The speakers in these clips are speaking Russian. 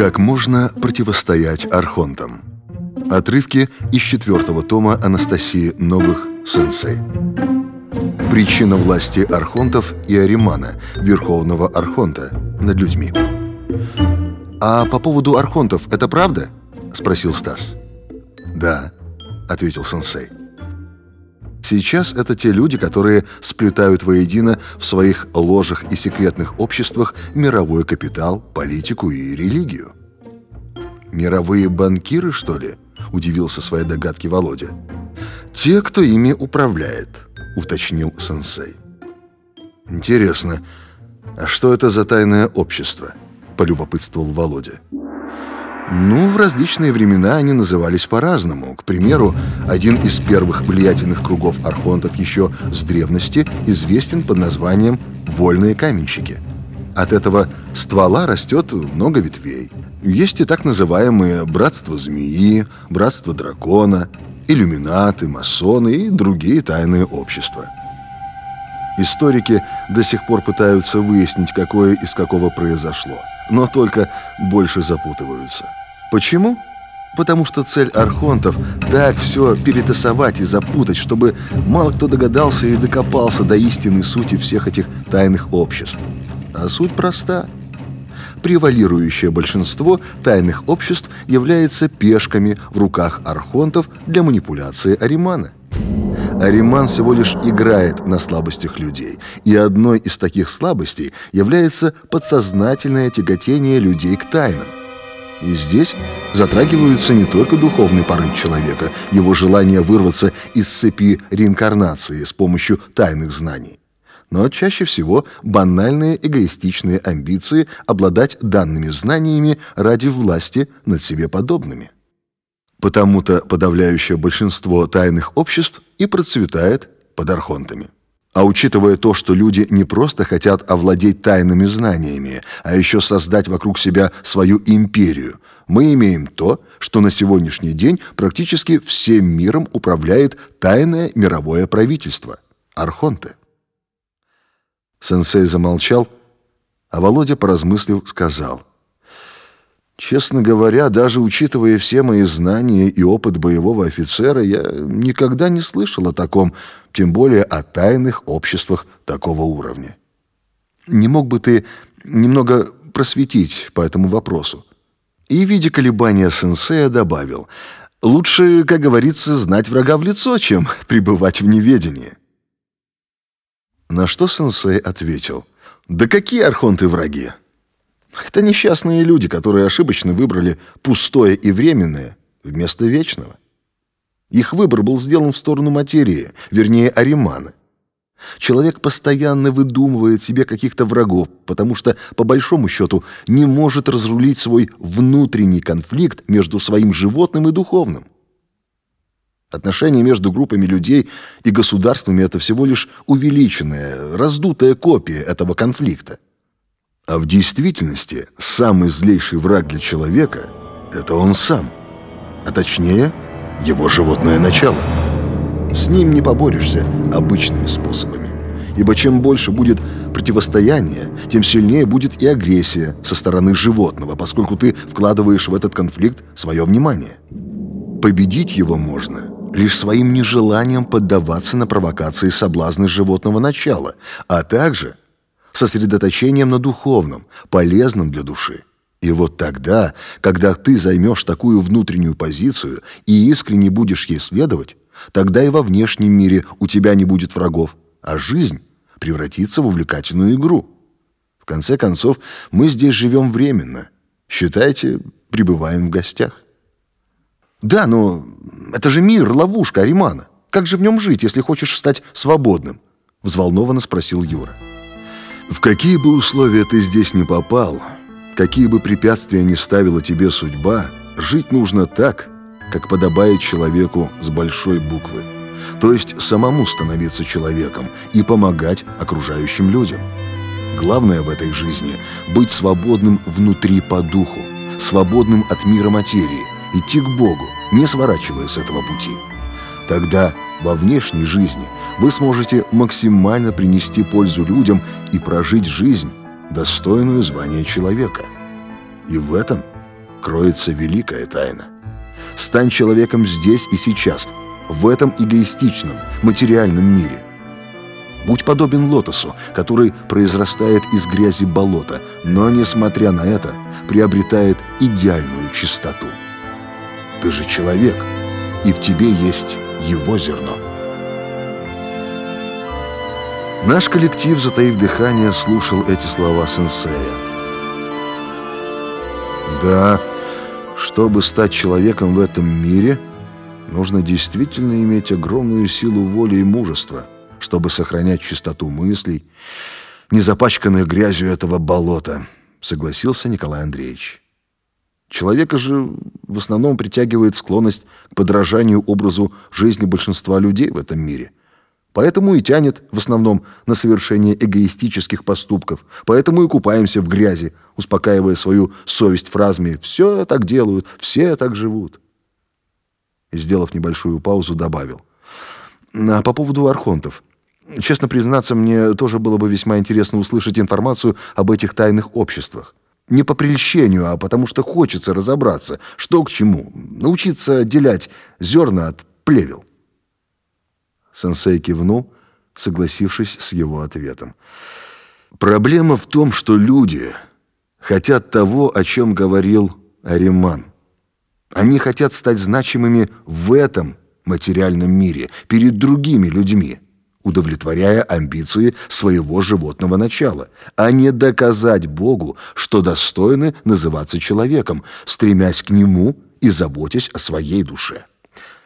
Как можно противостоять архонтам? Отрывки из четвертого тома Анастасии Новых «Сенсей». Причина власти архонтов и Аримана, верховного архонта, над людьми. «А по поводу архонтов это правда?» – спросил Стас. «Да», – ответил сенсей. Сейчас это те люди, которые сплетают воедино в своих ложах и секретных обществах мировой капитал, политику и религию. «Мировые банкиры, что ли?» – удивился своей догадке Володя. «Те, кто ими управляет», – уточнил сенсей. «Интересно, а что это за тайное общество?» – полюбопытствовал Володя. Ну, в различные времена они назывались по-разному. К примеру, один из первых влиятельных кругов архонтов еще с древности известен под названием «вольные каменщики». От этого ствола растет много ветвей. Есть и так называемые «братство змеи», «братство дракона», иллюминаты, масоны и другие тайные общества. Историки до сих пор пытаются выяснить, какое из какого произошло, но только больше запутываются – Почему? Потому что цель архонтов так все перетасовать и запутать, чтобы мало кто догадался и докопался до истинной сути всех этих тайных обществ. А суть проста. Превалирующее большинство тайных обществ является пешками в руках архонтов для манипуляции Аримана. Ариман всего лишь играет на слабостях людей, и одной из таких слабостей является подсознательное тяготение людей к тайнам. И здесь затрагиваются не только духовный порыв человека, его желание вырваться из цепи реинкарнации с помощью тайных знаний, но чаще всего банальные эгоистичные амбиции обладать данными знаниями ради власти над себе подобными. Потому-то подавляющее большинство тайных обществ и процветает под архонтами. А учитывая то, что люди не просто хотят овладеть тайными знаниями, а еще создать вокруг себя свою империю, мы имеем то, что на сегодняшний день практически всем миром управляет тайное мировое правительство – Архонты. Сенсей замолчал, а Володя, поразмыслив, сказал – Честно говоря, даже учитывая все мои знания и опыт боевого офицера, я никогда не слышал о таком, тем более о тайных обществах такого уровня. Не мог бы ты немного просветить по этому вопросу? И, видя колебания сенсея, добавил, «Лучше, как говорится, знать врага в лицо, чем пребывать в неведении». На что сенсей ответил, «Да какие архонты враги? Это несчастные люди, которые ошибочно выбрали пустое и временное вместо вечного. Их выбор был сделан в сторону материи, вернее, Аримана. Человек постоянно выдумывает себе каких-то врагов, потому что, по большому счету, не может разрулить свой внутренний конфликт между своим животным и духовным. Отношения между группами людей и государствами – это всего лишь увеличенная, раздутая копия этого конфликта. А в действительности самый злейший враг для человека – это он сам. А точнее, его животное начало. С ним не поборешься обычными способами. Ибо чем больше будет противостояние, тем сильнее будет и агрессия со стороны животного, поскольку ты вкладываешь в этот конфликт свое внимание. Победить его можно лишь своим нежеланием поддаваться на провокации соблазны животного начала, а также сосредоточением на духовном, полезном для души. И вот тогда, когда ты займешь такую внутреннюю позицию и искренне будешь ей следовать, тогда и во внешнем мире у тебя не будет врагов, а жизнь превратится в увлекательную игру. В конце концов, мы здесь живем временно. Считайте, пребываем в гостях. Да, но это же мир, ловушка Аримана. Как же в нем жить, если хочешь стать свободным? Взволнованно спросил Юра. В какие бы условия ты здесь не попал, какие бы препятствия ни ставила тебе судьба, жить нужно так, как подобает человеку с большой буквы. То есть самому становиться человеком и помогать окружающим людям. Главное в этой жизни – быть свободным внутри по духу, свободным от мира материи, идти к Богу, не сворачивая с этого пути. Тогда во внешней жизни вы сможете максимально принести пользу людям и прожить жизнь, достойную звания человека. И в этом кроется великая тайна. Стань человеком здесь и сейчас, в этом эгоистичном, материальном мире. Будь подобен лотосу, который произрастает из грязи болота, но, несмотря на это, приобретает идеальную чистоту. Ты же человек, и в тебе есть его зерно. Наш коллектив, затаив дыхание, слушал эти слова сенсея. Да, чтобы стать человеком в этом мире, нужно действительно иметь огромную силу воли и мужества, чтобы сохранять чистоту мыслей, не запачканных грязью этого болота, согласился Николай Андреевич. Человека же в основном притягивает склонность к подражанию образу жизни большинства людей в этом мире – Поэтому и тянет в основном на совершение эгоистических поступков. Поэтому и купаемся в грязи, успокаивая свою совесть фразами «все так делают, все так живут». И, сделав небольшую паузу, добавил. А по поводу архонтов. Честно признаться, мне тоже было бы весьма интересно услышать информацию об этих тайных обществах. Не по прельщению, а потому что хочется разобраться, что к чему, научиться отделять зерна от плевел. Сенсей кивнул, согласившись с его ответом. Проблема в том, что люди хотят того, о чем говорил Ариман. Они хотят стать значимыми в этом материальном мире, перед другими людьми, удовлетворяя амбиции своего животного начала, а не доказать Богу, что достойны называться человеком, стремясь к Нему и заботясь о своей душе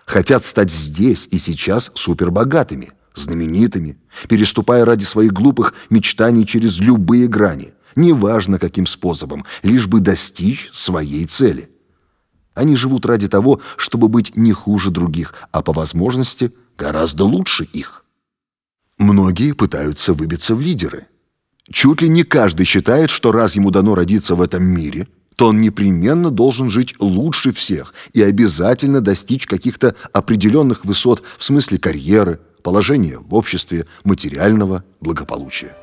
хотят стать здесь и сейчас супербогатыми, знаменитыми, переступая ради своих глупых мечтаний через любые грани, неважно каким способом, лишь бы достичь своей цели. Они живут ради того, чтобы быть не хуже других, а по возможности гораздо лучше их. Многие пытаются выбиться в лидеры. Чуть ли не каждый считает, что раз ему дано родиться в этом мире – то он непременно должен жить лучше всех и обязательно достичь каких-то определенных высот в смысле карьеры, положения в обществе, материального благополучия.